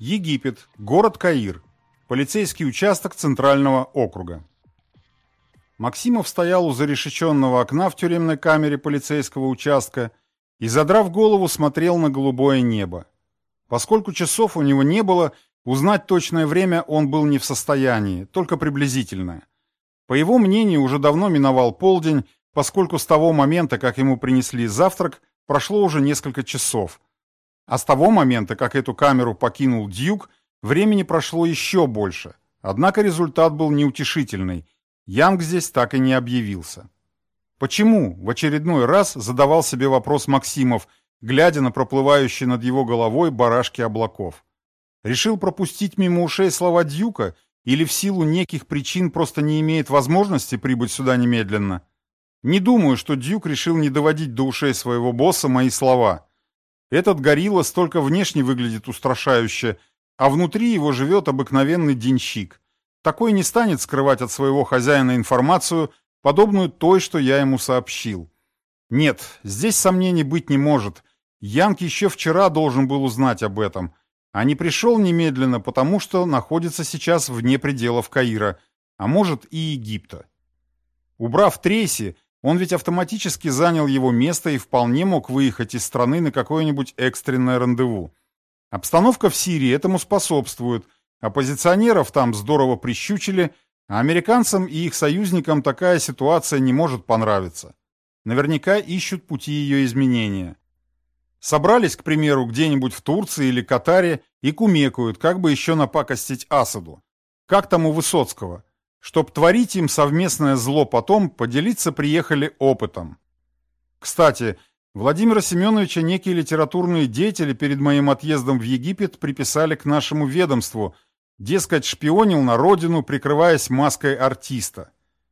Египет, город Каир, полицейский участок Центрального округа. Максимов стоял у зарешеченного окна в тюремной камере полицейского участка и, задрав голову, смотрел на голубое небо. Поскольку часов у него не было, узнать точное время он был не в состоянии, только приблизительное. По его мнению, уже давно миновал полдень, поскольку с того момента, как ему принесли завтрак, прошло уже несколько часов – а с того момента, как эту камеру покинул Дьюк, времени прошло еще больше. Однако результат был неутешительный. Янг здесь так и не объявился. Почему? В очередной раз задавал себе вопрос Максимов, глядя на проплывающие над его головой барашки облаков. Решил пропустить мимо ушей слова Дьюка или в силу неких причин просто не имеет возможности прибыть сюда немедленно? Не думаю, что Дьюк решил не доводить до ушей своего босса мои слова. Этот горилла столько внешне выглядит устрашающе, а внутри его живет обыкновенный денщик. Такой не станет скрывать от своего хозяина информацию, подобную той, что я ему сообщил. Нет, здесь сомнений быть не может. Янг еще вчера должен был узнать об этом, а не пришел немедленно, потому что находится сейчас вне пределов Каира, а может и Египта. Убрав Трейси, он ведь автоматически занял его место и вполне мог выехать из страны на какое-нибудь экстренное рандеву. Обстановка в Сирии этому способствует. Оппозиционеров там здорово прищучили, а американцам и их союзникам такая ситуация не может понравиться. Наверняка ищут пути ее изменения. Собрались, к примеру, где-нибудь в Турции или Катаре и кумекают, как бы еще напакостить Асаду. Как там у Высоцкого – Чтоб творить им совместное зло потом, поделиться приехали опытом. Кстати, Владимира Семеновича некие литературные деятели перед моим отъездом в Египет приписали к нашему ведомству, дескать, шпионил на родину, прикрываясь маской артиста.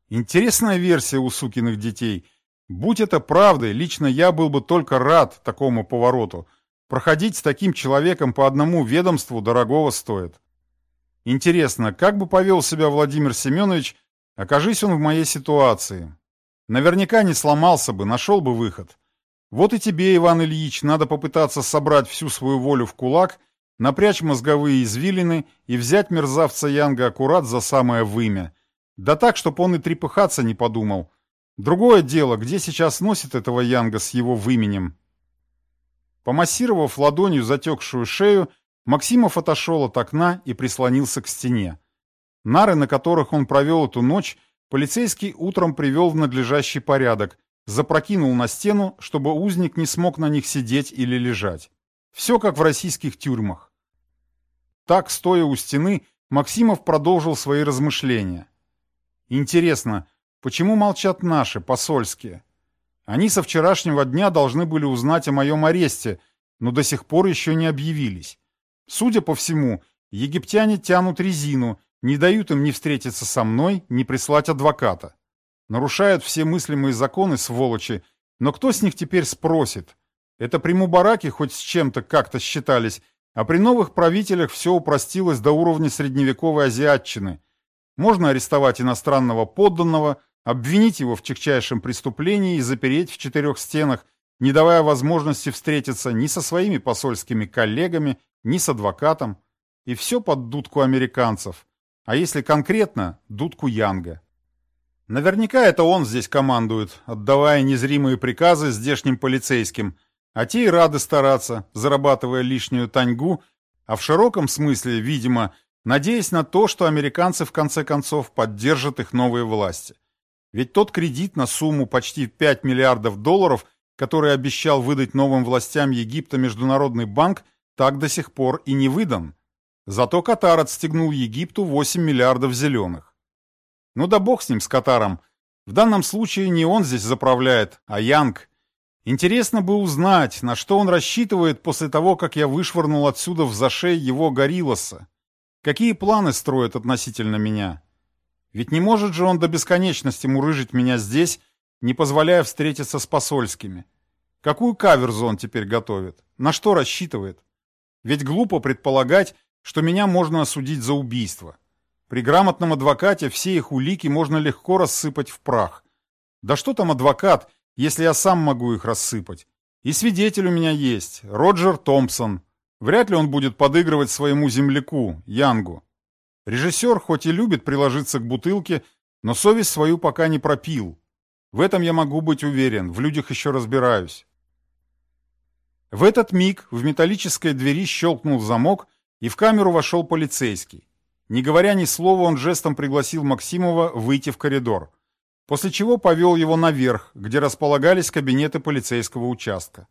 Интересная версия у сукиных детей. Будь это правдой, лично я был бы только рад такому повороту. Проходить с таким человеком по одному ведомству дорогого стоит. Интересно, как бы повел себя Владимир Семенович, окажись он в моей ситуации? Наверняка не сломался бы, нашел бы выход. Вот и тебе, Иван Ильич, надо попытаться собрать всю свою волю в кулак, напрячь мозговые извилины и взять мерзавца Янга аккурат за самое вымя. Да так, чтобы он и трепыхаться не подумал. Другое дело, где сейчас носит этого Янга с его выменем. Помассировав ладонью затекшую шею, Максимов отошел от окна и прислонился к стене. Нары, на которых он провел эту ночь, полицейский утром привел в надлежащий порядок, запрокинул на стену, чтобы узник не смог на них сидеть или лежать. Все как в российских тюрьмах. Так, стоя у стены, Максимов продолжил свои размышления. Интересно, почему молчат наши, посольские? Они со вчерашнего дня должны были узнать о моем аресте, но до сих пор еще не объявились. Судя по всему, египтяне тянут резину, не дают им ни встретиться со мной, ни прислать адвоката. Нарушают все мыслимые законы, сволочи, но кто с них теперь спросит? Это при Мубараке хоть с чем-то как-то считались, а при новых правителях все упростилось до уровня средневековой азиатчины. Можно арестовать иностранного подданного, обвинить его в чекчайшем преступлении и запереть в четырех стенах, не давая возможности встретиться ни со своими посольскими коллегами, ни с адвокатом, и все под дудку американцев, а если конкретно, дудку Янга. Наверняка это он здесь командует, отдавая незримые приказы здешним полицейским, а те и рады стараться, зарабатывая лишнюю таньгу, а в широком смысле, видимо, надеясь на то, что американцы в конце концов поддержат их новые власти. Ведь тот кредит на сумму почти 5 миллиардов долларов, который обещал выдать новым властям Египта Международный банк, так до сих пор и не выдан. Зато Катар отстегнул Египту 8 миллиардов зеленых. Ну да бог с ним, с Катаром. В данном случае не он здесь заправляет, а Янг. Интересно бы узнать, на что он рассчитывает после того, как я вышвырнул отсюда в зашей его Гориллоса. Какие планы строит относительно меня? Ведь не может же он до бесконечности мурыжить меня здесь, не позволяя встретиться с посольскими. Какую каверзу он теперь готовит? На что рассчитывает? Ведь глупо предполагать, что меня можно осудить за убийство. При грамотном адвокате все их улики можно легко рассыпать в прах. Да что там адвокат, если я сам могу их рассыпать? И свидетель у меня есть, Роджер Томпсон. Вряд ли он будет подыгрывать своему земляку, Янгу. Режиссер хоть и любит приложиться к бутылке, но совесть свою пока не пропил. В этом я могу быть уверен, в людях еще разбираюсь. В этот миг в металлической двери щелкнул замок, и в камеру вошел полицейский. Не говоря ни слова, он жестом пригласил Максимова выйти в коридор, после чего повел его наверх, где располагались кабинеты полицейского участка.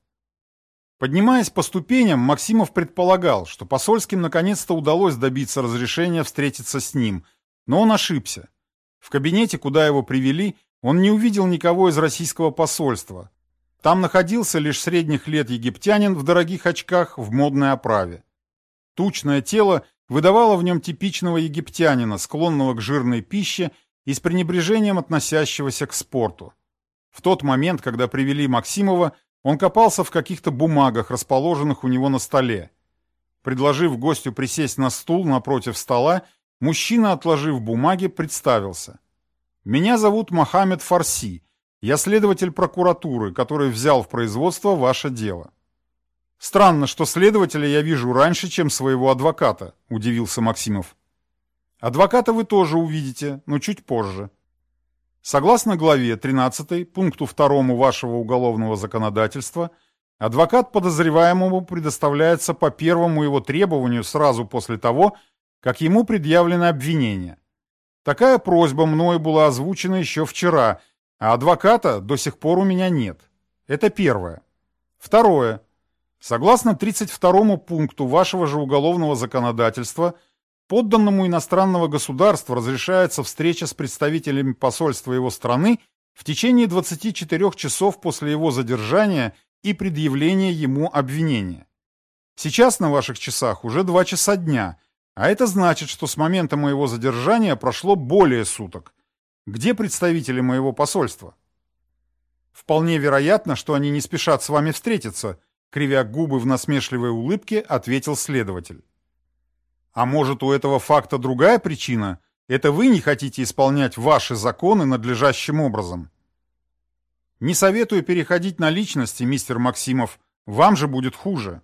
Поднимаясь по ступеням, Максимов предполагал, что посольским наконец-то удалось добиться разрешения встретиться с ним, но он ошибся. В кабинете, куда его привели, он не увидел никого из российского посольства. Там находился лишь средних лет египтянин в дорогих очках в модной оправе. Тучное тело выдавало в нем типичного египтянина, склонного к жирной пище и с пренебрежением относящегося к спорту. В тот момент, когда привели Максимова, он копался в каких-то бумагах, расположенных у него на столе. Предложив гостю присесть на стул напротив стола, мужчина, отложив бумаги, представился. «Меня зовут Мохаммед Фарси. Я следователь прокуратуры, который взял в производство ваше дело». «Странно, что следователя я вижу раньше, чем своего адвоката», – удивился Максимов. «Адвоката вы тоже увидите, но чуть позже. Согласно главе 13 пункту 2 вашего уголовного законодательства, адвокат подозреваемому предоставляется по первому его требованию сразу после того, как ему предъявлено обвинение. Такая просьба мною была озвучена еще вчера, а адвоката до сих пор у меня нет. Это первое. Второе. Согласно 32 пункту вашего же уголовного законодательства – Подданному иностранного государства разрешается встреча с представителями посольства его страны в течение 24 часов после его задержания и предъявления ему обвинения. Сейчас на ваших часах уже 2 часа дня, а это значит, что с момента моего задержания прошло более суток. Где представители моего посольства? Вполне вероятно, что они не спешат с вами встретиться, кривя губы в насмешливой улыбке, ответил следователь. А может, у этого факта другая причина? Это вы не хотите исполнять ваши законы надлежащим образом? Не советую переходить на личности, мистер Максимов. Вам же будет хуже.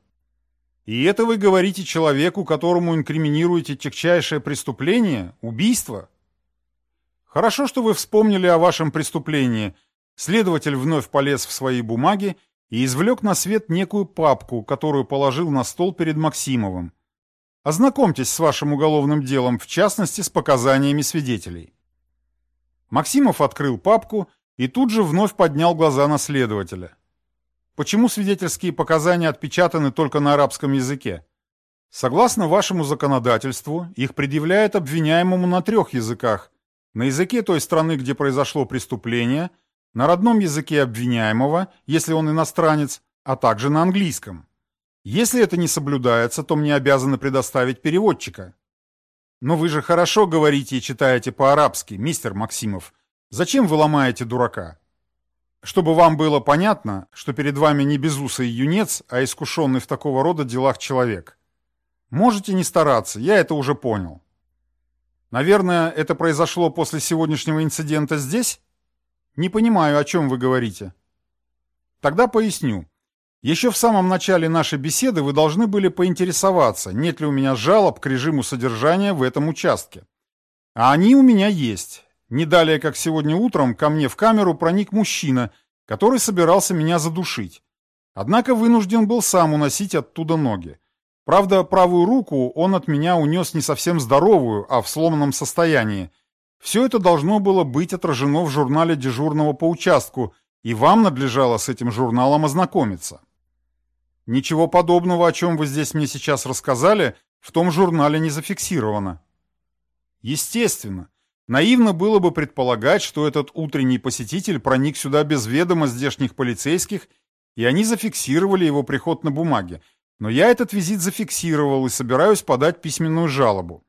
И это вы говорите человеку, которому инкриминируете тягчайшее преступление, убийство? Хорошо, что вы вспомнили о вашем преступлении. Следователь вновь полез в свои бумаги и извлек на свет некую папку, которую положил на стол перед Максимовым. Ознакомьтесь с вашим уголовным делом, в частности, с показаниями свидетелей. Максимов открыл папку и тут же вновь поднял глаза на следователя. Почему свидетельские показания отпечатаны только на арабском языке? Согласно вашему законодательству, их предъявляют обвиняемому на трех языках. На языке той страны, где произошло преступление, на родном языке обвиняемого, если он иностранец, а также на английском. Если это не соблюдается, то мне обязаны предоставить переводчика. Но вы же хорошо говорите и читаете по-арабски, мистер Максимов. Зачем вы ломаете дурака? Чтобы вам было понятно, что перед вами не безусый юнец, а искушенный в такого рода делах человек. Можете не стараться, я это уже понял. Наверное, это произошло после сегодняшнего инцидента здесь? Не понимаю, о чем вы говорите. Тогда поясню. Еще в самом начале нашей беседы вы должны были поинтересоваться, нет ли у меня жалоб к режиму содержания в этом участке. А они у меня есть. Не далее, как сегодня утром, ко мне в камеру проник мужчина, который собирался меня задушить. Однако вынужден был сам уносить оттуда ноги. Правда, правую руку он от меня унес не совсем здоровую, а в сломанном состоянии. Все это должно было быть отражено в журнале дежурного по участку, и вам надлежало с этим журналом ознакомиться. Ничего подобного, о чем вы здесь мне сейчас рассказали, в том журнале не зафиксировано. Естественно, наивно было бы предполагать, что этот утренний посетитель проник сюда без ведома здешних полицейских, и они зафиксировали его приход на бумаге. Но я этот визит зафиксировал и собираюсь подать письменную жалобу.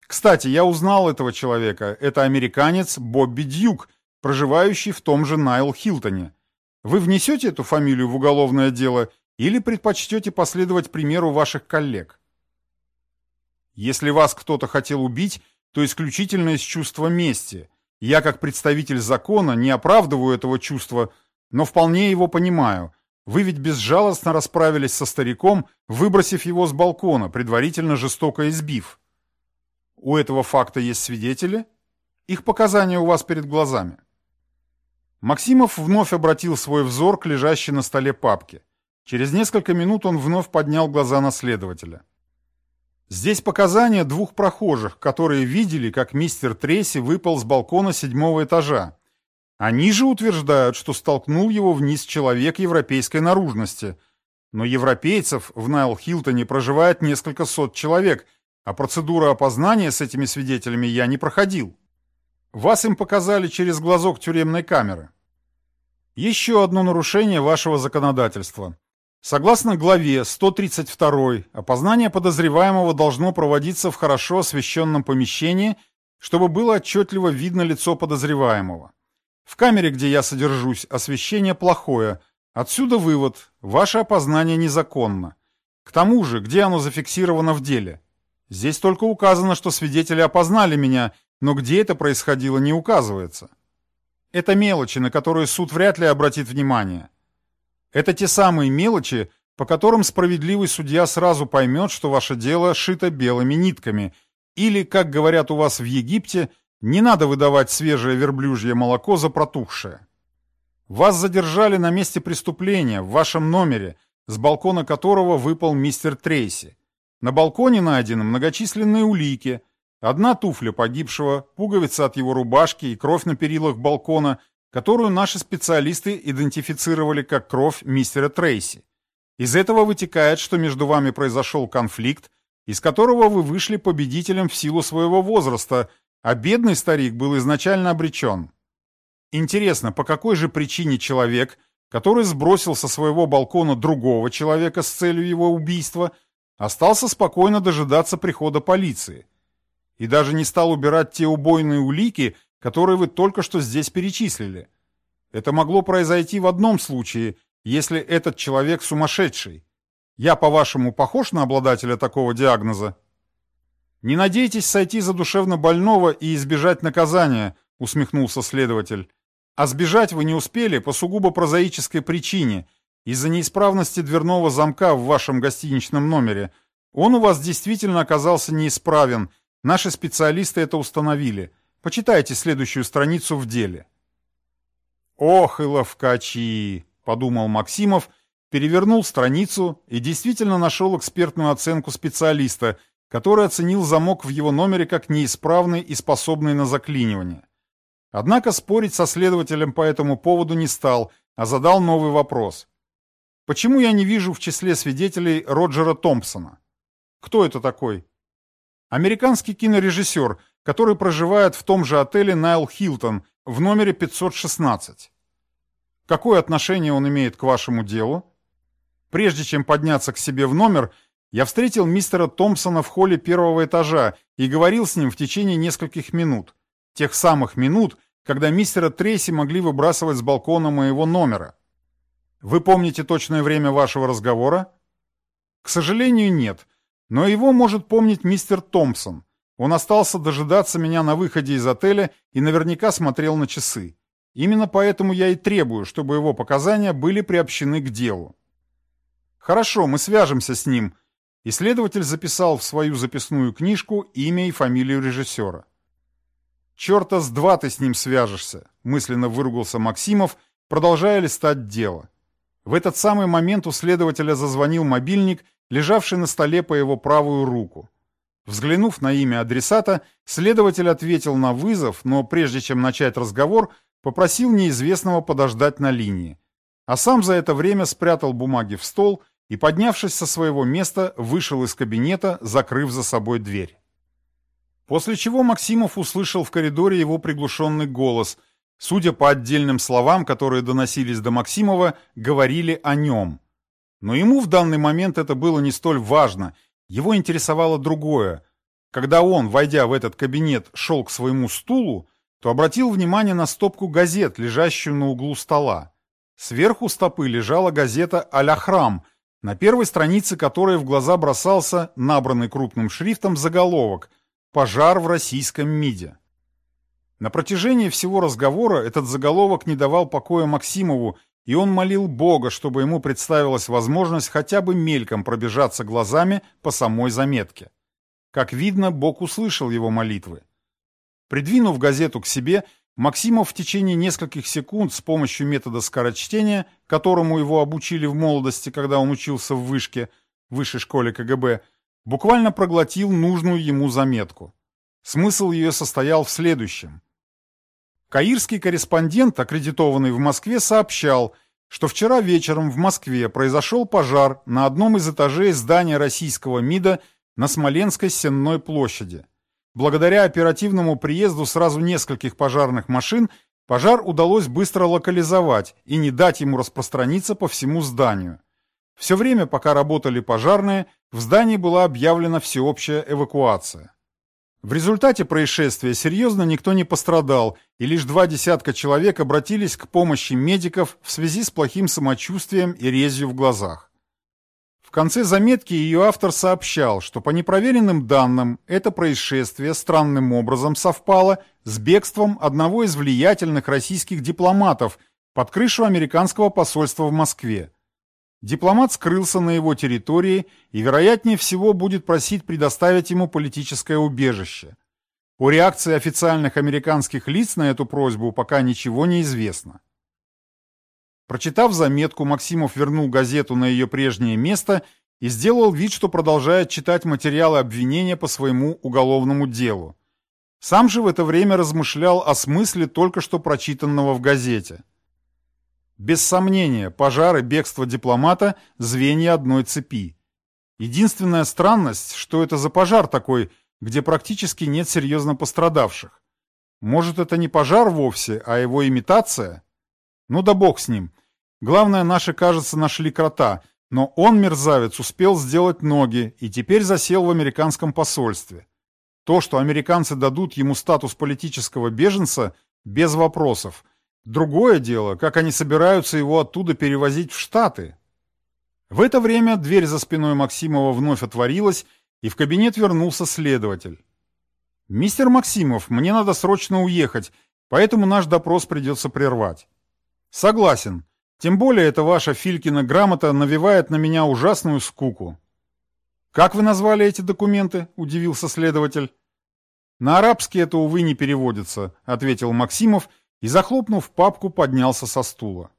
Кстати, я узнал этого человека. Это американец Бобби Дьюк, проживающий в том же Найл Хилтоне. Вы внесете эту фамилию в уголовное дело или предпочтете последовать примеру ваших коллег? Если вас кто-то хотел убить, то исключительно из чувства мести. Я, как представитель закона, не оправдываю этого чувства, но вполне его понимаю. Вы ведь безжалостно расправились со стариком, выбросив его с балкона, предварительно жестоко избив. У этого факта есть свидетели? Их показания у вас перед глазами. Максимов вновь обратил свой взор к лежащей на столе папке. Через несколько минут он вновь поднял глаза на следователя. Здесь показания двух прохожих, которые видели, как мистер Трейси выпал с балкона седьмого этажа. Они же утверждают, что столкнул его вниз человек европейской наружности. Но европейцев в Найл-Хилтоне проживает несколько сот человек, а процедуру опознания с этими свидетелями я не проходил. Вас им показали через глазок тюремной камеры. Еще одно нарушение вашего законодательства. Согласно главе 132, опознание подозреваемого должно проводиться в хорошо освещенном помещении, чтобы было отчетливо видно лицо подозреваемого. В камере, где я содержусь, освещение плохое. Отсюда вывод – ваше опознание незаконно. К тому же, где оно зафиксировано в деле? Здесь только указано, что свидетели опознали меня, но где это происходило, не указывается. Это мелочи, на которые суд вряд ли обратит внимание. Это те самые мелочи, по которым справедливый судья сразу поймет, что ваше дело шито белыми нитками, или, как говорят у вас в Египте, не надо выдавать свежее верблюжье молоко за протухшее. Вас задержали на месте преступления, в вашем номере, с балкона которого выпал мистер Трейси. На балконе найдены многочисленные улики. Одна туфля погибшего, пуговица от его рубашки и кровь на перилах балкона, которую наши специалисты идентифицировали как кровь мистера Трейси. Из этого вытекает, что между вами произошел конфликт, из которого вы вышли победителем в силу своего возраста, а бедный старик был изначально обречен. Интересно, по какой же причине человек, который сбросил со своего балкона другого человека с целью его убийства, остался спокойно дожидаться прихода полиции? И даже не стал убирать те убойные улики, которые вы только что здесь перечислили. Это могло произойти в одном случае, если этот человек сумасшедший. Я, по-вашему, похож на обладателя такого диагноза? Не надейтесь сойти за душевно больного и избежать наказания, усмехнулся следователь. А сбежать вы не успели по сугубо прозаической причине, из-за неисправности дверного замка в вашем гостиничном номере. Он у вас действительно оказался неисправен, наши специалисты это установили. Почитайте следующую страницу в деле. «Ох и ловкачи!» — подумал Максимов, перевернул страницу и действительно нашел экспертную оценку специалиста, который оценил замок в его номере как неисправный и способный на заклинивание. Однако спорить со следователем по этому поводу не стал, а задал новый вопрос. «Почему я не вижу в числе свидетелей Роджера Томпсона? Кто это такой?» «Американский кинорежиссер, который проживает в том же отеле Найл Хилтон в номере 516. Какое отношение он имеет к вашему делу? Прежде чем подняться к себе в номер, я встретил мистера Томпсона в холле первого этажа и говорил с ним в течение нескольких минут. Тех самых минут, когда мистера Трейси могли выбрасывать с балкона моего номера. Вы помните точное время вашего разговора? К сожалению, нет, но его может помнить мистер Томпсон. Он остался дожидаться меня на выходе из отеля и наверняка смотрел на часы. Именно поэтому я и требую, чтобы его показания были приобщены к делу. Хорошо, мы свяжемся с ним. Исследователь записал в свою записную книжку имя и фамилию режиссера. «Черта с два ты с ним свяжешься», — мысленно выругался Максимов, продолжая листать дело. В этот самый момент у следователя зазвонил мобильник, лежавший на столе по его правую руку. Взглянув на имя адресата, следователь ответил на вызов, но прежде чем начать разговор, попросил неизвестного подождать на линии. А сам за это время спрятал бумаги в стол и, поднявшись со своего места, вышел из кабинета, закрыв за собой дверь. После чего Максимов услышал в коридоре его приглушенный голос. Судя по отдельным словам, которые доносились до Максимова, говорили о нем. Но ему в данный момент это было не столь важно – его интересовало другое. Когда он, войдя в этот кабинет, шел к своему стулу, то обратил внимание на стопку газет, лежащую на углу стола. Сверху стопы лежала газета «Аля-Храм», на первой странице которой в глаза бросался набранный крупным шрифтом заголовок «Пожар в российском МИДе». На протяжении всего разговора этот заголовок не давал покоя Максимову, и он молил Бога, чтобы ему представилась возможность хотя бы мельком пробежаться глазами по самой заметке. Как видно, Бог услышал его молитвы. Придвинув газету к себе, Максимов в течение нескольких секунд с помощью метода скорочтения, которому его обучили в молодости, когда он учился в вышке, высшей школе КГБ, буквально проглотил нужную ему заметку. Смысл ее состоял в следующем. Каирский корреспондент, аккредитованный в Москве, сообщал, что вчера вечером в Москве произошел пожар на одном из этажей здания российского МИДа на Смоленской Сенной площади. Благодаря оперативному приезду сразу нескольких пожарных машин пожар удалось быстро локализовать и не дать ему распространиться по всему зданию. Все время, пока работали пожарные, в здании была объявлена всеобщая эвакуация. В результате происшествия серьезно никто не пострадал, и лишь два десятка человек обратились к помощи медиков в связи с плохим самочувствием и резью в глазах. В конце заметки ее автор сообщал, что по непроверенным данным это происшествие странным образом совпало с бегством одного из влиятельных российских дипломатов под крышу американского посольства в Москве. Дипломат скрылся на его территории и, вероятнее всего, будет просить предоставить ему политическое убежище. По реакции официальных американских лиц на эту просьбу пока ничего не известно. Прочитав заметку, Максимов вернул газету на ее прежнее место и сделал вид, что продолжает читать материалы обвинения по своему уголовному делу. Сам же в это время размышлял о смысле только что прочитанного в газете. Без сомнения, пожар и бегство дипломата – звенья одной цепи. Единственная странность, что это за пожар такой, где практически нет серьезно пострадавших. Может, это не пожар вовсе, а его имитация? Ну да бог с ним. Главное, наши, кажется, нашли крота, но он, мерзавец, успел сделать ноги и теперь засел в американском посольстве. То, что американцы дадут ему статус политического беженца, без вопросов. Другое дело, как они собираются его оттуда перевозить в Штаты. В это время дверь за спиной Максимова вновь отворилась, и в кабинет вернулся следователь. «Мистер Максимов, мне надо срочно уехать, поэтому наш допрос придется прервать». Согласен. Тем более эта ваша Филькина грамота навевает на меня ужасную скуку. Как вы назвали эти документы? Удивился следователь. На арабский это, увы, не переводится, ответил Максимов и, захлопнув папку, поднялся со стула.